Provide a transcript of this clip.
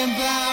talking about